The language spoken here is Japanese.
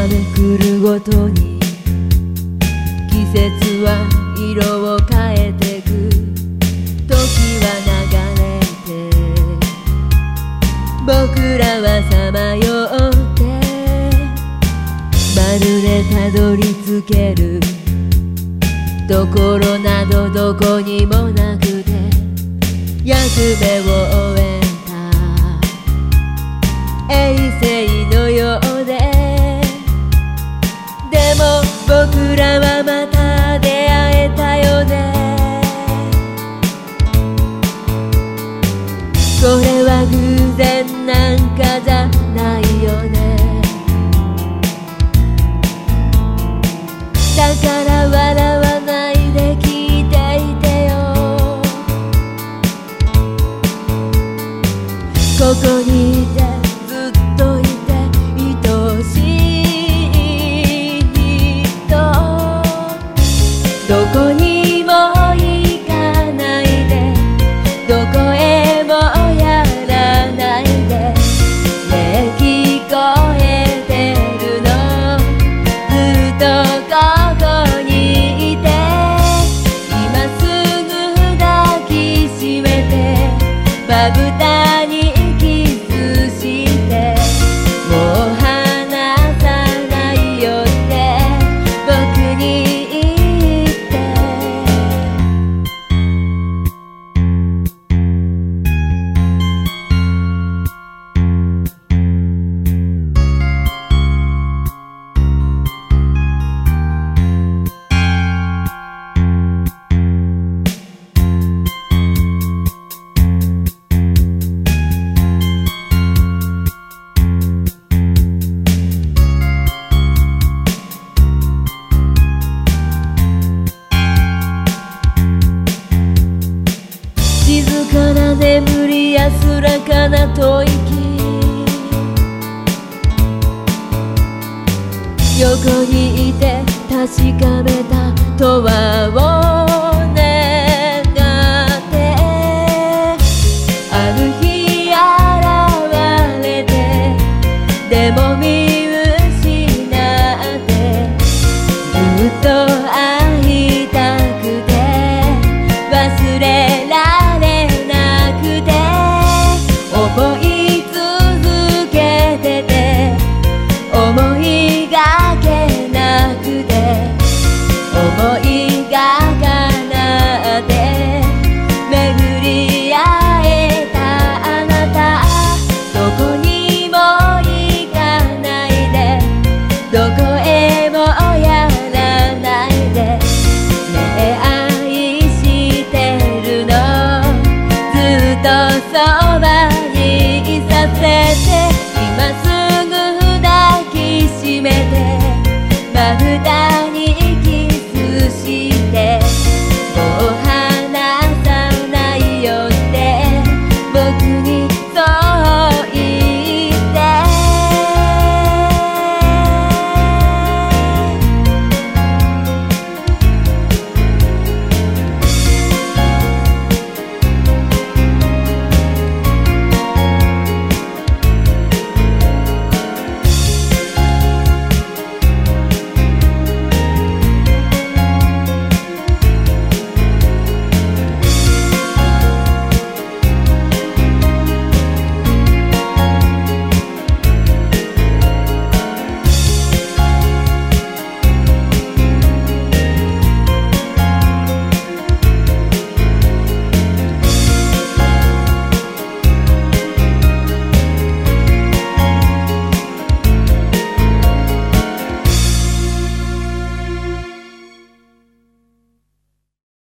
と雨来るごとに季節は色を変えてく。時は流れて僕らはさまよってまるでたどり着ける。ところなどどこにもなくて役目を終えらはまた出会えたよね。これは偶然なんかじゃないよね。かな眠り安らかな吐息。横にいて確かめたとは